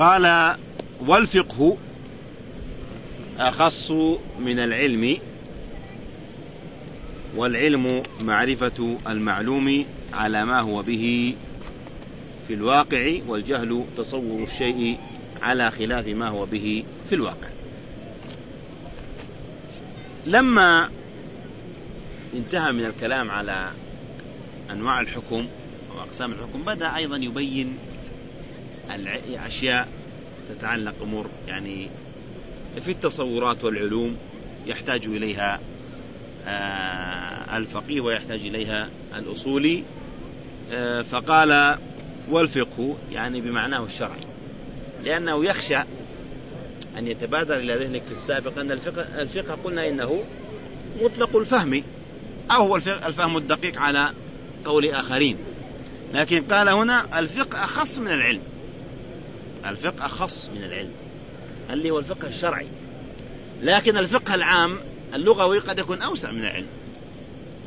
قال والفقه أخص من العلم والعلم معرفة المعلوم على ما هو به في الواقع والجهل تصور الشيء على خلاف ما هو به في الواقع. لما انتهى من الكلام على أنواع الحكم وأقسام الحكم بدأ أيضا يبين أشياء تتعلق أمور يعني في التصورات والعلوم يحتاج إليها آه، الفقيه ويحتاج إليها الأصولي آه، فقال والفقه يعني بمعناه الشرعي لأنه يخشى أن يتبادر إلى ذهنك في السابق أن الفقه, الفقه قلنا إنه مطلق الفهم أو هو الفهم الدقيق على قول آخرين لكن قال هنا الفقه أخص من العلم. الفقه أخص من العلم اللي هو الفقه الشرعي. لكن الفقه العام اللغوي قد يكون أوسع من العلم.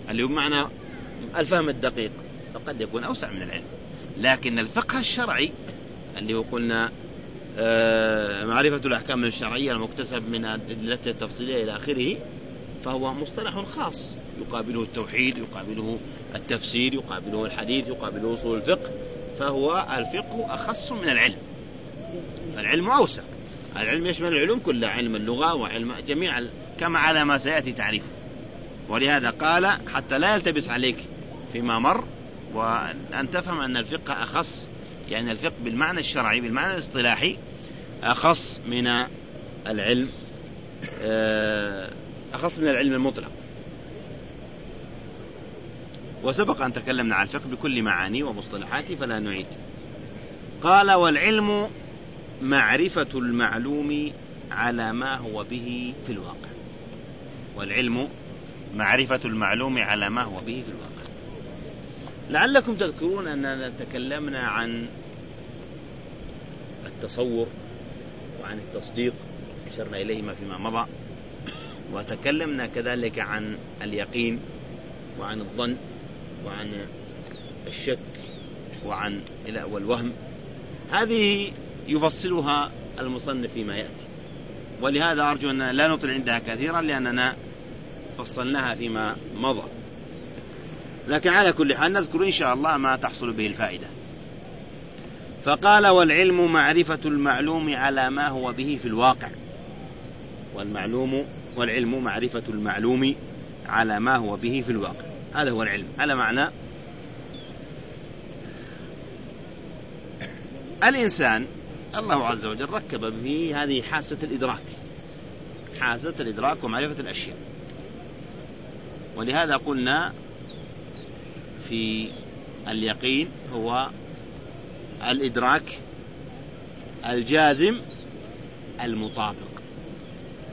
اللي هو بمعنى الفهم الدقيق فقد يكون أوسع من العلم. لكن الفقه الشرعي اللي هو قلنا آه، معرفة الأحكام الشرعية المكتسب من أدلتها التفصيلية إلى آخره فهو مصطلح خاص. يقابله التوحيد يقابله التفسير يقابله الحديث يقابله أصول الفقه فهو الفقه أخص من العلم. فالعلم أوسع العلم يشمل العلوم كلها علم اللغة وعلم جميع كما على ما سيأتي تعريفه. ولهذا قال حتى لا يلتبس عليك فيما مر وأن تفهم أن الفقه أخص يعني الفقه بالمعنى الشرعي بالمعنى الاصطلاحي أخص من العلم آه، أخص من العلم المطلق. وسبق أن تكلمنا عن الفقه بكل معانيه ومصطلحاته فلا نعيد. قال والعلم معرفة المعلوم على ما هو به في الواقع. والعلم معرفة المعلوم على ما هو به في الواقع. لعلكم تذكرون أننا تكلمنا عن التصور وعن التصديق أشرنا إليهما فيما مضى وتكلمنا كذلك عن اليقين وعن الظن وعن الشك وعن والوهم هذه يفصلها المصنف فيما يأتي. ولهذا أرجو أن لا نطل عندها كثيرا لأننا فصلناها فيما مضى. لكن على كل حال نذكر إن شاء الله ما تحصل به الفائدة. فقال والعلم معرفة المعلوم على ما هو به في الواقع. والمعلوم والعلم معرفة المعلوم على ما هو به في الواقع. هذا هو العلم. على معنى الإنسان الله عز وجل ركب به هذه حاسة الإدراك. حاسة الإدراك ومعرفة الأشياء. ولهذا قلنا في اليقين هو الإدراك الجازم المطابق.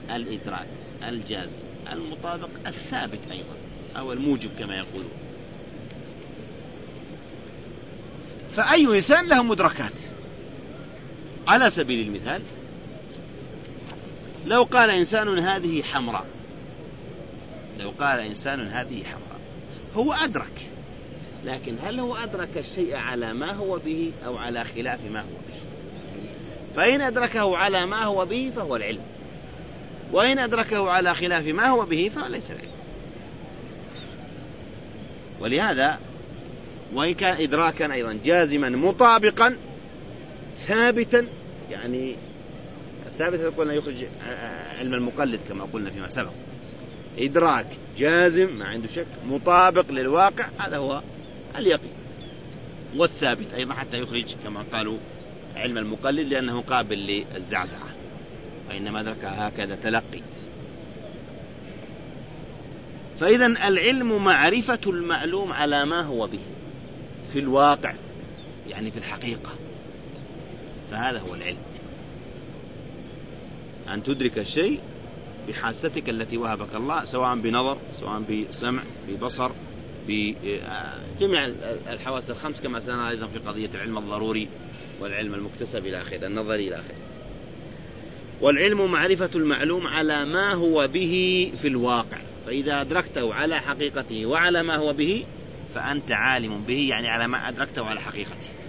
الإدراك الجازم المطابق الثابت أيضا أو الموجب كما يقولون. فأي إنسان له مدركات؟ على سبيل المثال لو قال إنسان هذه حمراء لو قال إنسان هذه حمراء هو أدرك لكن هل هو أدرك الشيء على ما هو به أو على خلاف ما هو به؟ فإن أدركه على ما هو به فهو العلم وإن أدركه على خلاف ما هو به فليس العلم. ولهذا وإن كان إدراكا أيضا جازما مطابقا ثابتا يعني الثابت قلنا يخرج علم المقلد كما قلنا فيما سبق. إدراك جازم ما عنده شك مطابق للواقع هذا هو اليقين. والثابت أيضا حتى يخرج كما قالوا علم المقلد لأنه قابل للزعزعة. وإنما أدرك هكذا تلقي. فإذا العلم معرفة المعلوم على ما هو به في الواقع يعني في الحقيقة. فهذا هو العلم. أن تدرك الشيء بحاستك التي وهبك الله سواء بنظر سواء بسمع ببصر بجميع الحواس الخمس كما سنرى أيضا في قضية العلم الضروري والعلم المكتسب إلى آخره النظري إلى آخره. والعلم معرفة المعلوم على ما هو به في الواقع. فإذا أدركته على حقيقته وعلى ما هو به فأنت عالم به يعني على ما أدركته على حقيقته.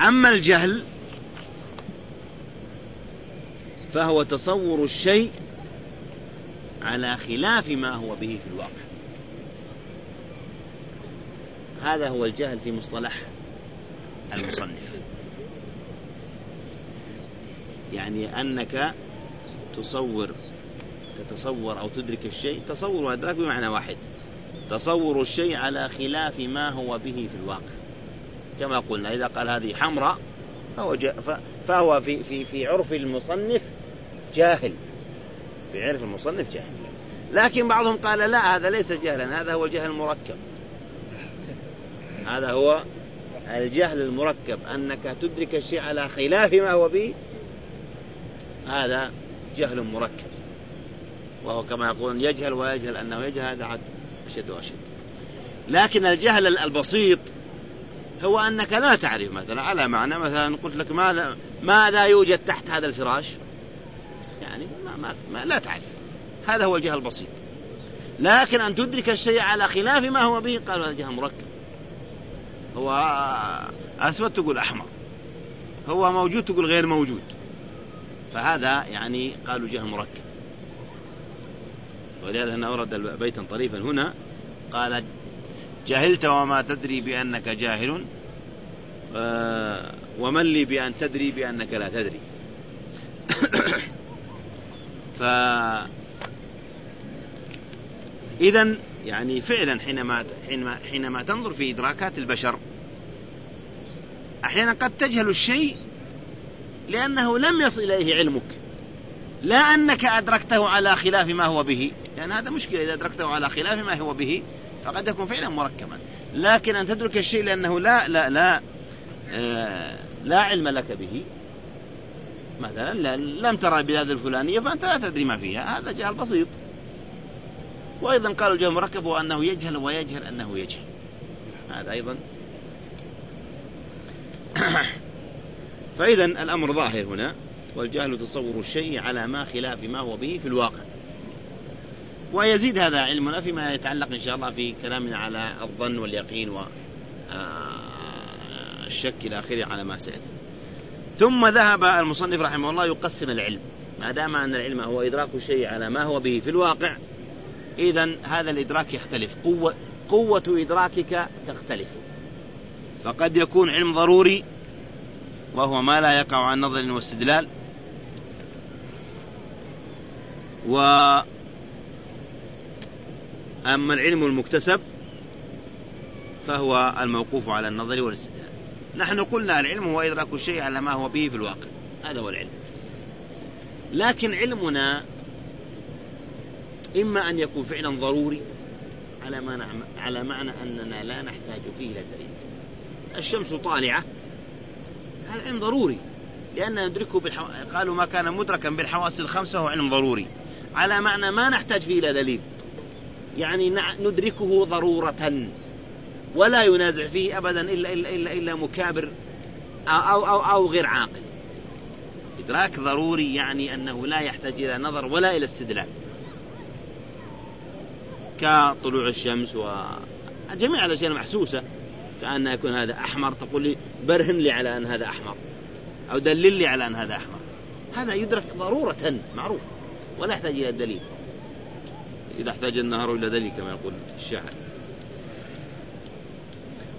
أما الجهل فهو تصور الشيء على خلاف ما هو به في الواقع. هذا هو الجهل في مصطلح المصنف. يعني أنك تصور تتصور أو تدرك الشيء تصور وإدراك بمعنى واحد. تصور الشيء على خلاف ما هو به في الواقع. كما قلنا إذا قال هذه حمراء فهو, فهو في, في, في عرف المصنف جاهل. في عرف المصنف جاهل. لكن بعضهم قال لا هذا ليس جهلا هذا هو الجهل المركب. هذا هو الجهل المركب أنك تدرك الشيء على خلاف ما هو به. هذا جهل مركب. وهو كما يقولون يجهل ويجهل أنه يجهل هذا عد أشد وأشد. لكن الجهل البسيط هو أنك لا تعرف مثلا على معنى مثلا قلت لك ماذا ماذا يوجد تحت هذا الفراش؟ يعني ما, ما, ما لا تعرف. هذا هو الجهل البسيط. لكن أن تدرك الشيء على خلاف ما هو به قالوا هذا جهل مركب. هو أسود تقول أحمر. هو موجود تقول غير موجود. فهذا يعني قالوا جهل مركب. ولهذا أنا أورد بيتا طريفا هنا قال جهلت وما تدري بأنك جاهل آه، ومن لي بأن تدري بأنك لا تدري. ف إذا يعني فعلا حينما حينما حينما تنظر في إدراكات البشر أحيانا قد تجهل الشيء لأنه لم يصل إليه علمك. لا أنك أدركته على خلاف ما هو به لأن هذا مشكلة إذا أدركته على خلاف ما هو به فقد يكون فعلا مركبا. لكن أن تدرك الشيء لأنه لا لا لا آه لا علم لك به. مثلا لم ترى البلاد الفلانية فأنت لا تدري ما فيها. هذا جهل بسيط. وأيضا قالوا الجهل المركب هو أنه يجهل ويجهل أنه يجهل. هذا أيضا. فإذا الأمر ظاهر هنا. والجهل تصور الشيء على ما خلاف ما هو به في الواقع. ويزيد هذا علمنا فيما يتعلق إن شاء الله في كلامنا على الظن واليقين والشك آه، إلى آخره على ما سيأتي. ثم ذهب المصنف رحمه الله يقسم العلم. ما دام أن العلم هو إدراك الشيء على ما هو به في الواقع إذا هذا الإدراك يختلف. قوة قوة إدراكك تختلف. فقد يكون علم ضروري وهو ما لا يقع عن نظر واستدلال. و أما العلم المكتسب فهو الموقوف على النظر والاستدلال. نحن قلنا العلم هو إدراك الشيء على ما هو به في الواقع. هذا هو العلم. لكن علمنا إما أن يكون فعلا ضروري على معنى على معنى أننا لا نحتاج فيه إلى دليل. الشمس طالعة. هذا علم ضروري. لأن ندركه بالحو... قالوا ما كان مدركا بالحواس الخمسة هو علم ضروري. على معنى ما نحتاج فيه إلى دليل. يعني ندركه ضرورة. ولا ينازع فيه أبدا إلا, إلا, إلا, إلا مكابر أو, أو, أو غير عاقل. إدراك ضروري يعني أنه لا يحتاج إلى نظر ولا إلى استدلال. كطلوع الشمس وجميع الأشياء المحسوسة. كأن يكون هذا أحمر تقول لي برهن لي على أن هذا أحمر. أو دلل لي على أن هذا أحمر. هذا يدرك ضرورة معروف. ولا يحتاج إلى دليل إذا احتاج النهر إلى دليل كما يقول الشاعر.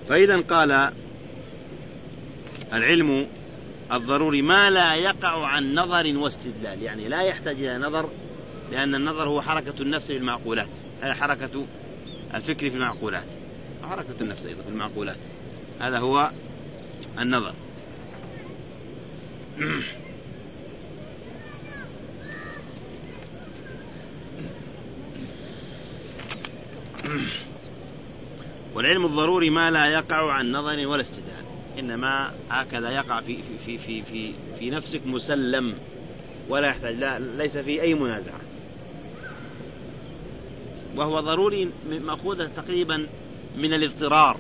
فإذا قال العلم الضروري ما لا يقع عن نظر واستدلال يعني لا يحتاج إلى نظر لأن النظر هو حركة النفس في المعقولات هي حركة الفكر في المعقولات حركة النفس أيضا في المعقولات هذا هو النظر. والعلم الضروري ما لا يقع عن نظر ولا استدلال إنما هكذا يقع في في في في في نفسك مسلم ولا يحتاج لا ليس فيه أي منازعة. وهو ضروري مأخوذة تقريبا من الاضطرار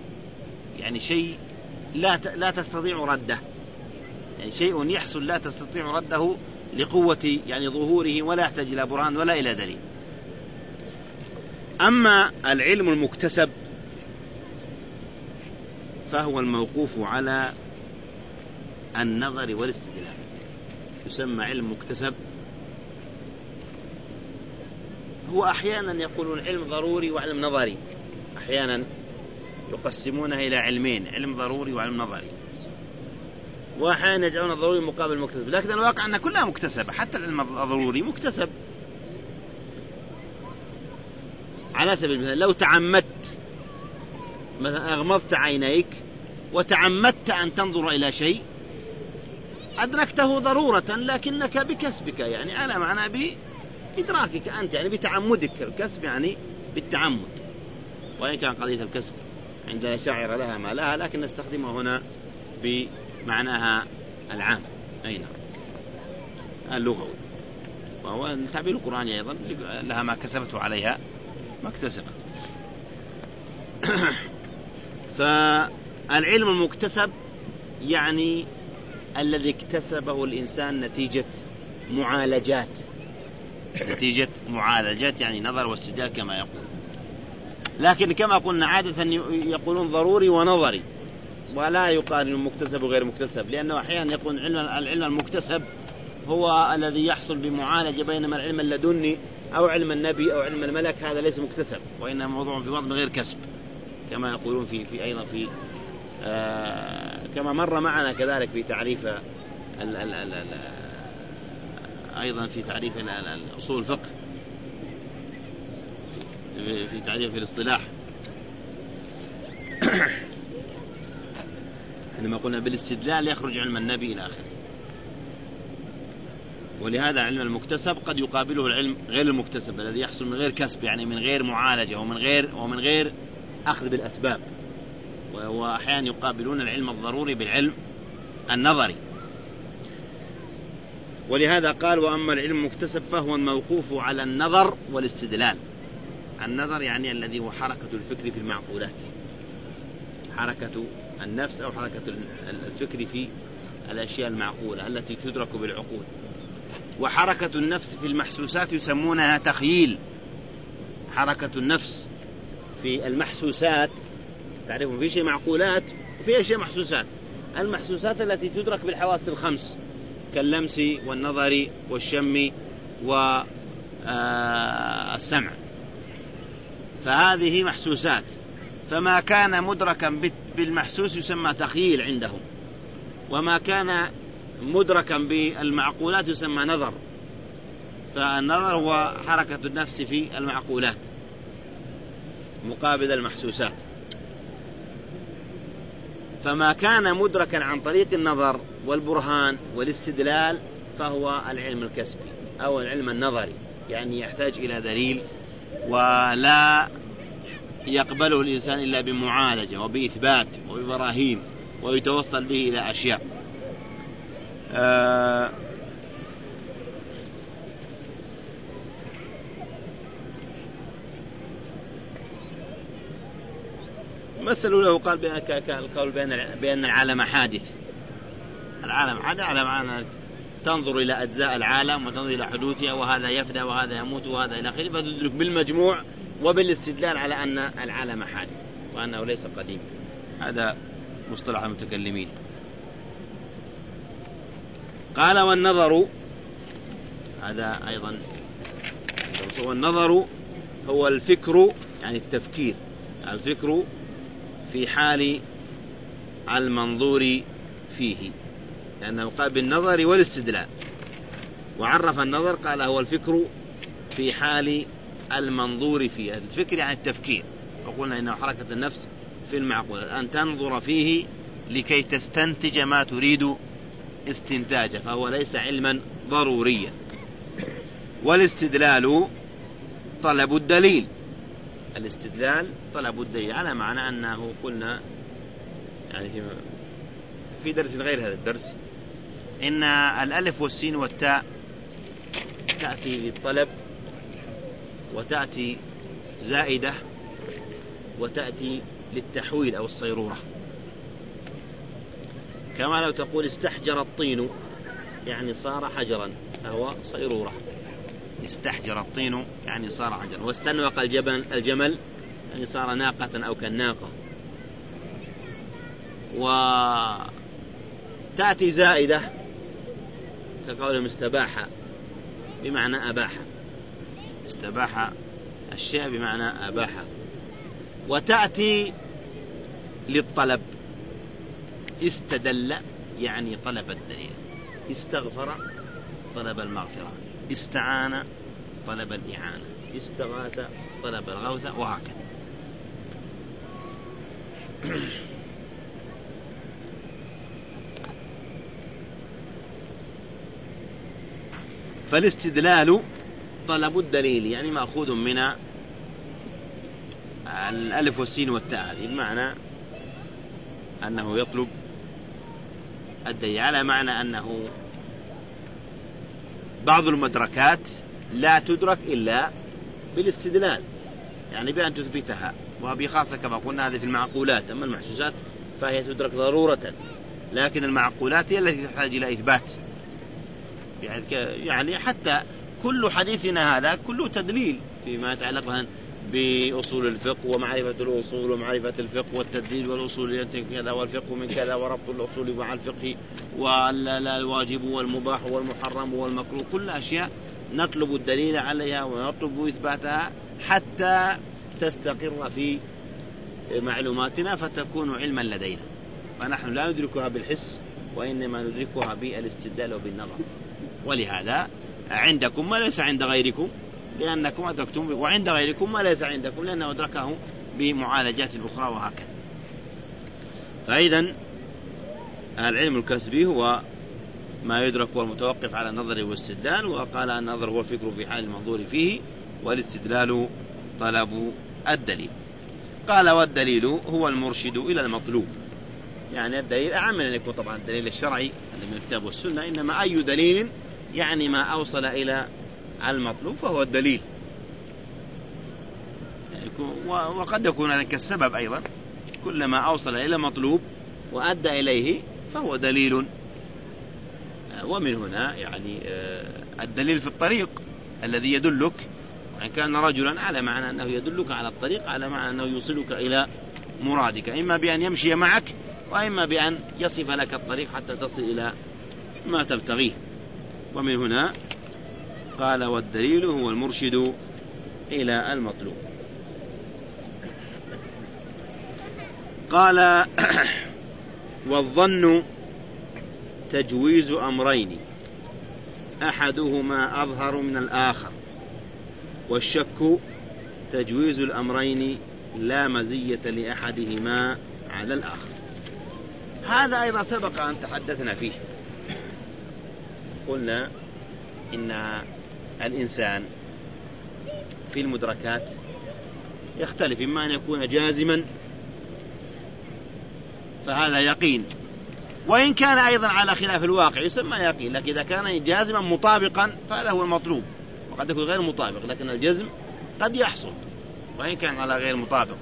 يعني شيء لا لا تستطيع رده. يعني شيء يحصل لا تستطيع رده لقوة يعني ظهوره ولا يحتاج إلى برهان ولا إلى دليل. أما العلم المكتسب فهو الموقوف على النظر والاستدلال. يسمى علم مكتسب. هو أحيانا يقولون علم ضروري وعلم نظري. أحيانا يقسمونه إلى علمين علم ضروري وعلم نظري. وأحيانا يجعلون الضروري مقابل المكتسب. لكن الواقع أن كلها مكتسبة حتى العلم الضروري مكتسب. على سبيل المثال لو تعمدت مثلا أغمضت عينيك وتعمدت أن تنظر إلى شيء أدركته ضرورة لكنك بكسبك يعني على معنى بإدراكك أنت يعني بتعمدك الكسب يعني بالتعمد وإن كان قضية الكسب عند الأشاعرة لها ما لها لكن نستخدمه هنا بمعناها العام. أي نعم. اللغوي. وهو التعبير القرآني أيضا لها ما كسبته عليها ما اكتسبت فالعلم المكتسب يعني الذي اكتسبه الإنسان نتيجة معالجات. نتيجة معالجات يعني نظر واستدلال كما يقول. لكن كما قلنا عادة يقولون ضروري ونظري. ولا يقارن مكتسب وغير مكتسب لأنه أحيانا يقول العلم المكتسب هو الذي يحصل بمعالجة بينما العلم اللدني أو علم النبي أو علم الملك هذا ليس مكتسب وإنما موضوع في من غير كسب كما يقولون في في أيضا في آه كما مر معنا كذلك في تعريف أيضا في تعريف أصول الفقه في, في تعريف في الاصطلاح. عندما قلنا بالاستدلال يخرج علم النبي إلى آخره. ولهذا علم المكتسب قد يقابله العلم غير المكتسب الذي يحصل من غير كسب يعني من غير معالجة ومن غير ومن غير أخذ بالأسباب. وأحيانا يقابلون العلم الضروري بالعلم النظري. ولهذا قال وأما العلم المكتسب فهو الموقوف على النظر والاستدلال. النظر يعني الذي هو حركة الفكر في المعقولات. حركة النفس أو حركة الفكر في الأشياء المعقولة التي تدرك بالعقول. وحركة النفس في المحسوسات يسمونها تخييل. حركة النفس في المحسوسات تعرفون في شيء معقولات وفي شيء محسوسات. المحسوسات التي تدرك بالحواس الخمس كاللمس والنظر والشم والسمع فهذه محسوسات. فما كان مدركا بالمحسوس يسمى تخييل عندهم. وما كان مدركا بالمعقولات يسمى نظر. فالنظر هو حركة النفس في المعقولات مقابل المحسوسات. فما كان مدركا عن طريق النظر والبرهان والاستدلال فهو العلم الكسبي أو العلم النظري يعني يحتاج إلى دليل ولا يقبله الإنسان إلا بمعالجة وبإثبات وببراهين ويتوصل به إلى أشياء. آه مثلوا له قال القول بأن بأن العالم حادث. العالم حادث على معنى تنظر إلى أجزاء العالم وتنظر إلى حدوثها وهذا يفنى وهذا يموت وهذا إلى آخره. فتدرك بالمجموع وبالاستدلال على أن العالم حادث وأنه ليس قديم. هذا مصطلح المتكلمين. قال والنظر هذا أيضا والنظر هو الفكر يعني التفكير الفكر في حال المنظور فيه لأنه قال بالنظر والاستدلال. وعرف النظر قال هو الفكر في حال المنظور فيه الفكر يعني التفكير. وقلنا إنه حركة النفس في المعقول أن تنظر فيه لكي تستنتج ما تريد استنتاجه فهو ليس علما ضروريا. والاستدلال طلب الدليل. الاستدلال طلب الدليل على معنى أنه قلنا يعني في في درس غير هذا الدرس إن الألف والسين والتاء تأتي للطلب وتأتي زائدة وتأتي للتحويل أو الصيرورة. كما لو تقول استحجر الطين يعني صار حجرا فهو صيرورة استحجر الطين يعني صار حجرا. واستنوق الجبل الجمل يعني صار ناقة أو كالناقة. تأتي زائدة كقولهم استباح بمعنى أباح استباح الشيء بمعنى أباح وتأتي للطلب. استدل يعني طلب الدليل. استغفر طلب المغفرة. استعان طلب الإعانة. استغاث طلب الغوث وهكذا. فالاستدلال طلب الدليل يعني مأخوذ من الألف والسين والتاء. بمعنى أنه يطلب الدليل على معنى أنه بعض المدركات لا تدرك إلا بالاستدلال. يعني بأن تثبتها وبخاصة كما قلنا هذه في المعقولات. أما المحسوسات فهي تدرك ضرورة لكن المعقولات هي التي تحتاج إلى إثبات. يعني حتى كل حديثنا هذا كله تدليل فيما يتعلق بأصول الفقه ومعرفة الأصول ومعرفة الفقه والتدليل والأصول كذا والفقه من كذا وربط الأصول مع الفقه والواجب والمباح والمحرم والمكروه. كل أشياء نطلب الدليل عليها ونطلب إثباتها حتى تستقر في معلوماتنا فتكون علما لدينا. فنحن لا ندركها بالحس وإنما ندركها بالإستدلال وبالنظر. ولهذا عندكم ما ليس عند غيركم. لأنكم أدركتم وعند غيركم ما ليس عندكم لأنه أدركه بمعالجات أخرى وهكذا. فإذا العلم الكسبي هو ما يدرك والمتوقف على النظر والاستدلال وقال النظر هو الفكر في حال المنظور فيه والاستدلال طلب الدليل. قال والدليل هو المرشد إلى المطلوب. يعني الدليل أعم من أن يكون طبعا الدليل الشرعي من الكتاب والسنة إنما أي دليل يعني ما أوصل إلى المطلوب فهو الدليل. وقد يكون هذا كالسبب أيضا. كلما أوصل إلى مطلوب وأدى إليه فهو دليل. ومن هنا يعني آه، الدليل في الطريق الذي يدلك وإن كان رجلا على معنى أنه يدلك على الطريق على معنى أنه يوصلك إلى مرادك. إما بأن يمشي معك وإما بأن يصف لك الطريق حتى تصل إلى ما تبتغيه. ومن هنا قال والدليل هو المرشد إلى المطلوب. قال والظن تجويز أمرين. أحدهما أظهر من الآخر والشك تجويز الأمرين لا مزية لأحدهما على الآخر. هذا أيضا سبق أن تحدثنا فيه. قلنا إن الإنسان في المدركات يختلف إما أن يكون جازما فهذا يقين. وإن كان أيضا على خلاف الواقع يسمى يقين لكن إذا كان جازما مطابقا فهذا هو المطلوب. وقد يكون غير مطابق لكن الجزم قد يحصل. وإن كان على غير مطابق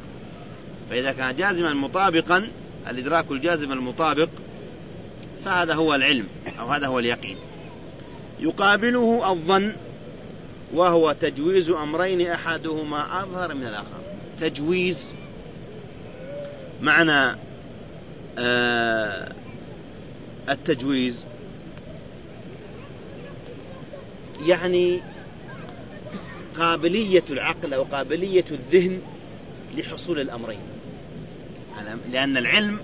فإذا كان جازما مطابقا الإدراك الجازم المطابق فهذا هو العلم أو هذا هو اليقين. يقابله الظن وهو تجويز أمرين أحدهما أظهر من الآخر. تجويز معنى آه التجويز يعني قابلية العقل أو قابلية الذهن لحصول الأمرين. لأن العلم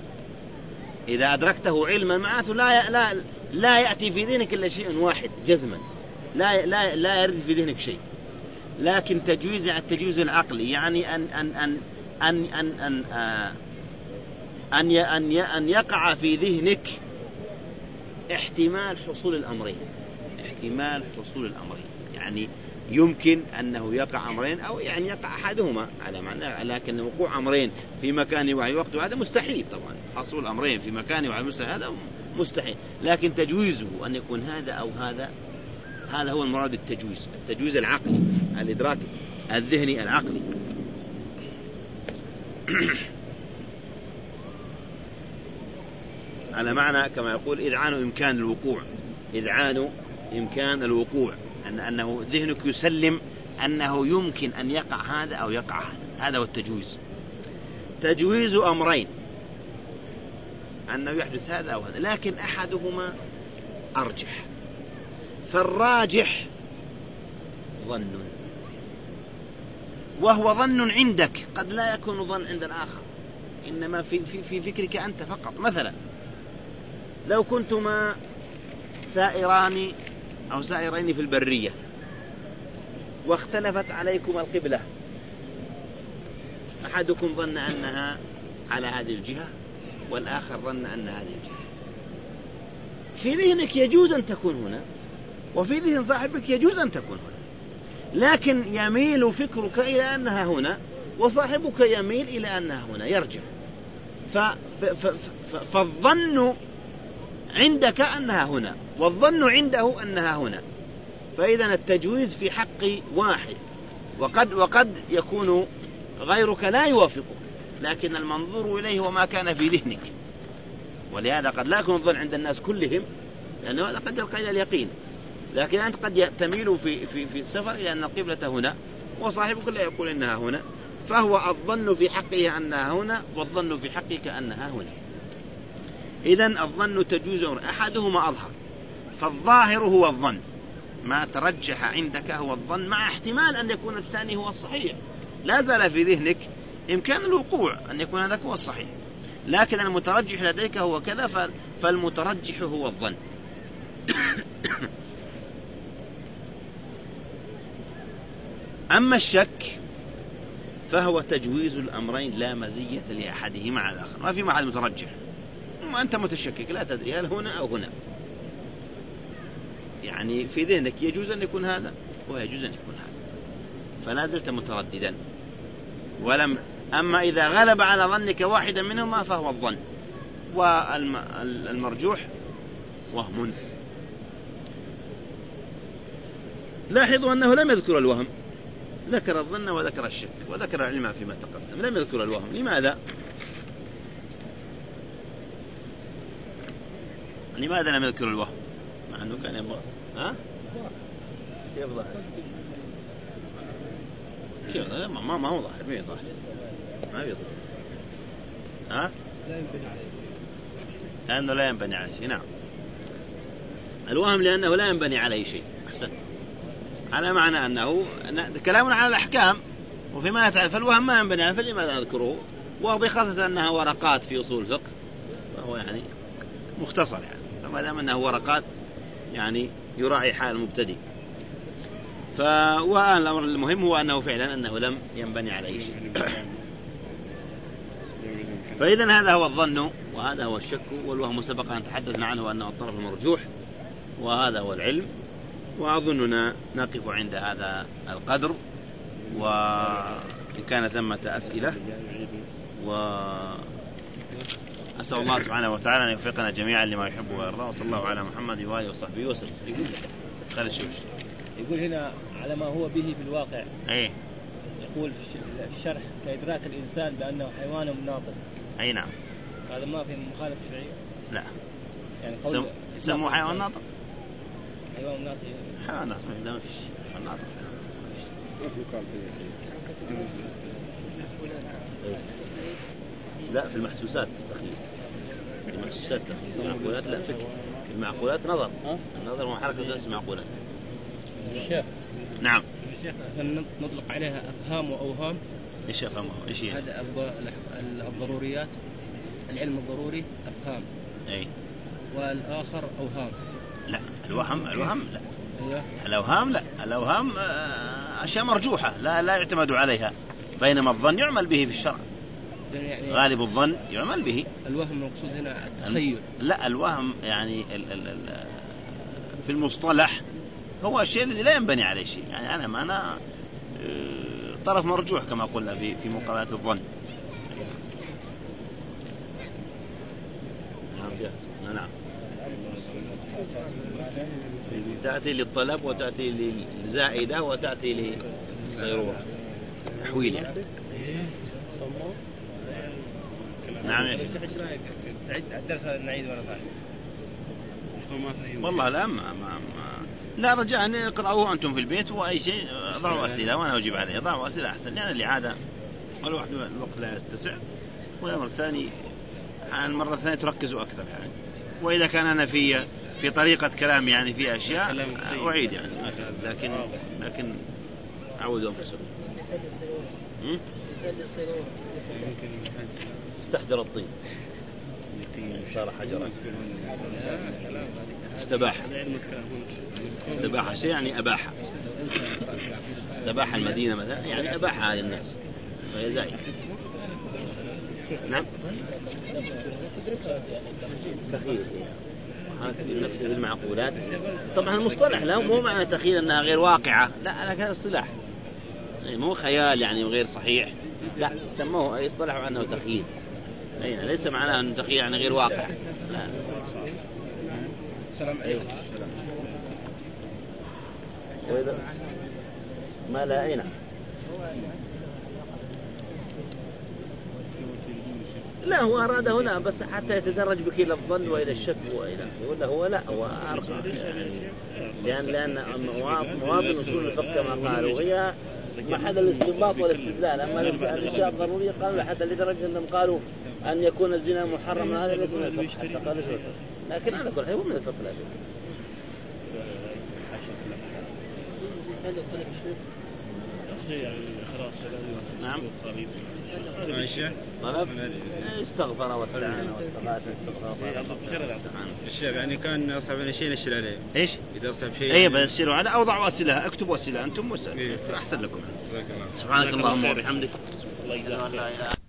إذا أدركته علما معناته لا لا لا يأتي في ذهنك إلا شيء واحد جزما. لا لا لا يرد في ذهنك شيء. لكن تجويز التجويز العقلي يعني أن أن أن أن أن أن, آه، أن, أن, أن يقع في ذهنك احتمال حصول الأمرين. احتمال حصول الأمرين. يعني يمكن أنه يقع أمرين أو يعني يقع أحدهما على معنى لكن وقوع أمرين في مكان واحد وقت هذا مستحيل طبعا. حصول أمرين في مكان واحد مستحيل هذا مستحيل. لكن تجويزه أن يكون هذا أو هذا هذا هو المراد بالتجويز التجويز العقلي الإدراك الذهني العقلي. على معنى كما يقول إذعان إمكان الوقوع إذعان إمكان الوقوع أن أنه ذهنك يسلم أنه يمكن أن يقع هذا أو يقع هذا هذا هو التجويز. تجويز أمرين أنه يحدث هذا أو هذا لكن أحدهما أرجح. فالراجح ظن. وهو ظن عندك. قد لا يكون ظن عند الآخر. إنما في, في, في فكرك أنت فقط. مثلا لو كنتما سائران أو سائرين في البرية واختلفت عليكم القبلة أحدكم ظن أنها على هذه الجهة والآخر ظن أن هذه الجهة. في ذهنك يجوز أن تكون هنا. وفي ذهن صاحبك يجوز أن تكون هنا. لكن يميل فكرك إلى أنها هنا وصاحبك يميل إلى أنها هنا يرجع. فالظن عندك أنها هنا والظن عنده أنها هنا. فإذا التجويز في حق واحد وقد وقد يكون غيرك لا يوافقه لكن المنظور إليه هو ما كان في ذهنك. ولهذا قد لا يكون الظن عند الناس كلهم لأنه هذا قد إلى اليقين. لكن أنت قد تميل في, في, في السفر إلى أن القبلة هنا وصاحبك لا يقول إنها هنا فهو الظن في حقه أنها هنا والظن في حقك أنها هنا. إذا الظن تجوز أحدهما أظهر فالظاهر هو الظن. ما ترجح عندك هو الظن مع احتمال أن يكون الثاني هو الصحيح. لا زال في ذهنك إمكان الوقوع أن يكون هذاك هو الصحيح. لكن المترجح لديك هو كذا فالمترجح هو الظن. أما الشك فهو تجويز الأمرين لا مزية لأحدهما على الآخر. ما في محل مترجح. وأنت متشكك لا تدري هل هنا أو هنا. يعني في ذهنك يجوز أن يكون هذا ويجوز أن يكون هذا. فلا زلت مترددا. ولم أما إذا غلب على ظنك واحدا منهما فهو الظن. والمرجوح وهم. لاحظوا أنه لم يذكر الوهم. ذكر الظن وذكر الشك وذكر العلم فيما تقدم. لم يذكر الوهم. لماذا؟ لماذا لم يذكر الوهم؟ مع أنه كان يبغى. ها؟ كيف ظاهر؟ كيف لا ما ما هو ظاهر. ما ظاهر. ما في ظاهر. ها؟ لا ينبني عليه لأنه لا ينبني عليه شيء. نعم. الوهم لأنه لا ينبني عليه شيء. أحسن على معنى أنه كلامنا على الأحكام وفيما يتعلم فالوهم ما ينبني عليه فلماذا نذكره وبخاصة أنها ورقات في أصول الفقه فهو يعني مختصر يعني. فما دام أنه ورقات يعني يراعي حال المبتدئ. فالأمر المهم هو أنه فعلا أنه لم ينبني عليه شيء. فإذا هذا هو الظن وهذا هو الشك والوهم سبق أن تحدثنا عنه أنه الطرف المرجوح وهذا هو العلم. وأظننا نقف عند هذا القدر وإن كان ثمة أسئلة و أسأل الله سبحانه وتعالى أن يوفقنا جميعا لما يحب ويرضى وصلى الله على محمد وآله وصحبه وسلم. يقول خلينا نشوف يقول هنا على ما هو به في الواقع. أي يقول في الشرح كإدراك الإنسان بأنه حيوان ناطق أي نعم. هذا ما في مخالفة شرعية؟ لا. يعني قول يسموه حيوان ناطق حيوان ناطق حيوان ناطق ما فيش. حيوان ناطق لا في المحسوسات في المحسوسات المعقولات لا فكر. في المعقولات نظر. النظر هو حركة نفس المعقولات الشيخ نعم. الشيخ نطلق عليها أفهام وأوهام؟ إيش افهام إيش هي؟ هذا الضروريات. العلم الضروري أفهام. أي. والآخر أوهام. الوهم الوهم لا. أيوه. الأوهام لا. الأوهام أشياء مرجوحة لا لا يعتمد عليها. بينما الظن يعمل به في الشرع. يعني غالب الظن يعمل به. الوهم المقصود هنا التخيل. لا الوهم يعني ال ال ال في المصطلح هو الشيء الذي لا ينبني عليه شيء. يعني أنا ما أنا طرف مرجوح كما قلنا في في مقابلة الظن. نعم نعم. تأتي للطلب وتأتي للزائدة وتأتي للصيرورة تحويل يعني. نعم يا شيخ. الدرس نعيد مرة ثانية والله لا ما, ما, ما لا رجاء اقرأوه أنتم في البيت وأي شيء ضعوا أسئلة وأنا أجيب عليها ضعوا أسئلة أحسن. لأن الإعادة الواحد الوقت لا يتسع. والأمر الثاني المرة الثانية تركزوا أكثر يعني. وإذا كان أنا في في طريقة كلام يعني في أشياء. أعيد يعني. لكن لكن عودوا أنفسكم استحضر الطين. صار حجرا استباح. استباح شيء يعني أباح. استباح المدينة مثلا يعني أباحها للناس. وهي زائد نعم. تخيل. هذا نفسه بالمعقولات طبعا المصطلح له مو معنى تخيل أنها غير واقعة. لا لكن اصطلاح يعني مو خيال يعني وغير صحيح. لا سموه اصطلحوا عنه تخيل. أي ليس معناه انه تخيل يعني غير واقع. لا. سلام أيوه. وإذا ما لا أين لا هو أراد هنا بس حتى يتدرج بك إلى الظن وإلى الشك وإلى ولا هو لا هو أرقى. يعني لأن لأن مواطن أصول الفقه كما قالوا هي محل الاستنباط والاستدلال. أما الأشياء الضرورية قالوا حتى لدرجة أنهم قالوا أن يكون الزنا محرما هذا ليس من الفقه. حتى قالوا لكن على كل حال هو من الفقه لا شك. نعم. عائشة طلب؟ استغفر واستعان واستغاث استغفر. الشيخ يعني كان أصعب من شيء نشر عليه. إيش؟ إذا أصعب شيء اي بشروا على اوضعوا اسئله اكتبوا اسئله أنتم واسالوا إيه. أحسن لكم. سبحانك اللهم وبحمدك. الله